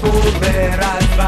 tú.